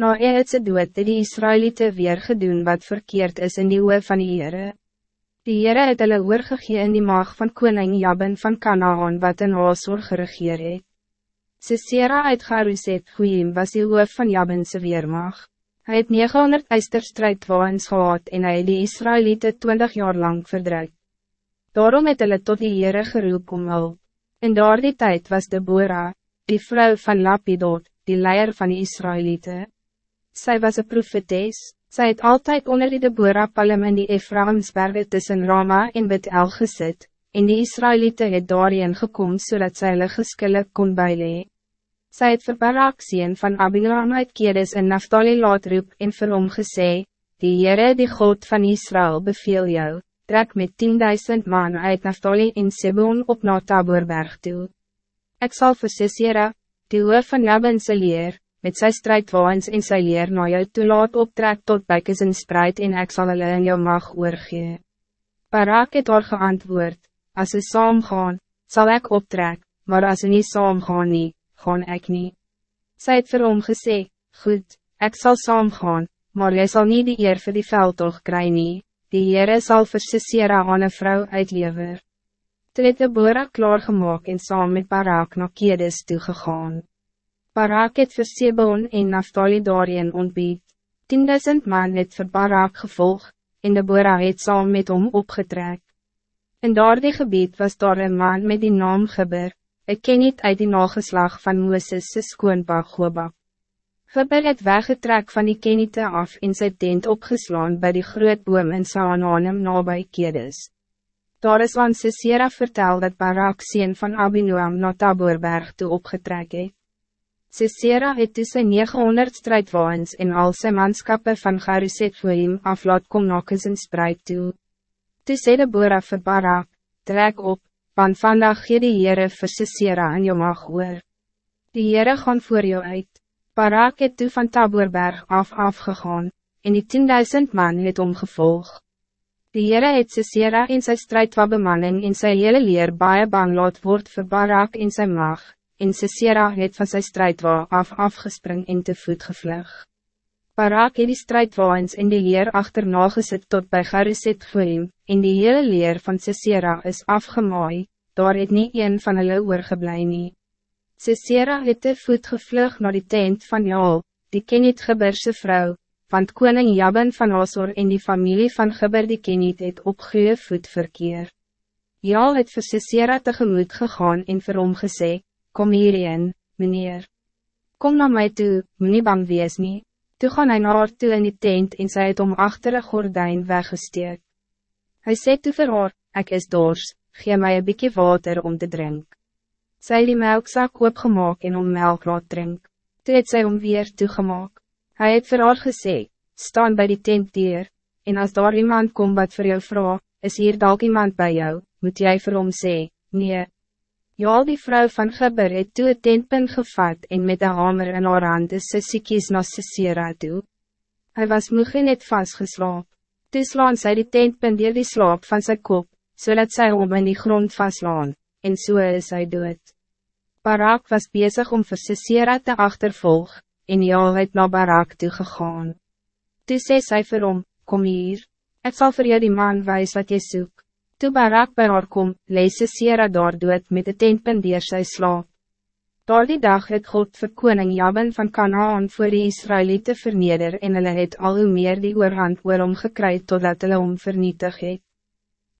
Na Ehudse dood het die Israëlieten weer gedoen wat verkeerd is in die oor van die Heere. Die Heere het hulle oorgegee in die maag van koning Jabin van Canaan wat in Haasor geregeer het. Sisera uit Garuset Goeiem was die hoof van Jabinse weermacht. Hij het 900 eisterstrijdwaans gehad en hy die Israëlieten 20 jaar lang verdrukt. Daarom het hulle tot die Heere geroep om hulp. In daardie tijd was Deborah, die vrouw van Lapidot, die leier van die Israëlieten. Zij was een profetes, zij het altijd onder die Deborah palm in die Ephraimsberge tussen Rama en Bet-El gesit, en die Israëlieten het daarin gekom zodat so zij hulle geskille kon bijlee. Sy het vir Barak sien van Abiram uit Kedes in Naftali laat roep en vir hom gesê, Die Heere die God van Israël beveel jou, trek met 10.000 man uit Naftali en Sebon op na Taborberg toe. Ek sal vir Sisera, die hoof van Jabinse leer, met sy strijdwaans en sy leer na jou toe laat optrek tot bykes en spreid en ek sal hulle in jou mag oorgee. Barak het haar geantwoord, as ze saam gaan, sal ek optrek, maar as ze niet saam gaan nie, gaan ek nie. Sy het vir hom gesê, goed, ek sal saamgaan, maar jy zal niet die eer vir die veldtog kry nie, die Heere sal vir Sisera aan een vrou uitlever. Toe het Deborah klaargemaak en saam met Barak na Kedes toegegaan. Barak het vir Sebon en Naftali daarin ontbied. 10.000 man het vir Barak gevolg, en Deborah het saam met hom opgetrek. In daardie gebied was daar een man met die naam Geber, Ik ken niet uit die nageslag van Mooses' skoonpa Gobab. Geber het weggetrek van die Kenite af in sy tent opgeslaan bij die groot boom in Saananem nabij Kedes. Daar is van Sisera vertel dat Barak sien van Abinoam na Taborberg toe opgetrek het. Sisera het toe sy 900 strijdwaans en al sy manskappe van Garuset Goeim af laat kom na en spreid toe. Toe sê de boere vir Barak, trek op, want vandaag gee die Heere vir Sisera in jou mag hoor. Die Heere gaan voor jou uit. Barak het toe van Taborberg af afgegaan, en die 10.000 man het omgevolg. Die Heere het Sisera in sy strijdwa bemanning en sy hele leer baie bang laat word vir Barak in sy mag, en Sisera het van sy strijdwa af afgespring en te voet gevlug. Barak het die strijdwaans in die leer achterna gesit tot bij Gariset Goeim, en die hele leer van Sisera is afgemaai, daar het nie een van hulle oorgeblij nie. Sisera het te voet gevlug naar die tent van Jaal, die Keniet Geberse vrouw, want koning Jabin van Asor en die familie van Geber die Keniet het op goeie voet verkeer. Jaal het vir Sisera tegemoet gegaan en vir hom gesê, kom hierin, meneer. Kom naar mij toe, moet bang wees nie. Toe gaan hy na haar toe in die tent en sy het om achter een gordijn weggesteek. Hij sê toe vir haar, ek is dors, gee my een bykie water om te drink. Sy die melkzak oopgemaak en om melk laat drink. Toe het sy om weer toegemaak. Hij het vir haar gesê, staan bij die tentdier, en als daar iemand komt wat voor jou vraag, is hier dalk iemand bij jou, moet jij vir hom sê, nee. Ja, die vrouw van Geber het toe het tentpin gevat en met een hamer in haar hand is sy siekies na Sisera toe. Hy was moeg en het vastgeslaap. Toe slaan sy die tentpin dier die slaap van zijn kop, zodat zij om in die grond vastlaan, en so is hy dood. Barak was bezig om vir Sisera te achtervolg, en Jaal het na Barak toegegaan. Toe sê sy vir hom, kom hier, ik zal voor jou die man wijs wat je zoekt. Toe Barak bij haar kom, lees Sisera daar dood met de tentpin dier sy slaap. Door die dag het God vir koning Jabin van Canaan voor die Israëlieten verneder en hulle het al hoe meer die oorhand oor hom gekry totdat hulle hom vernietig het.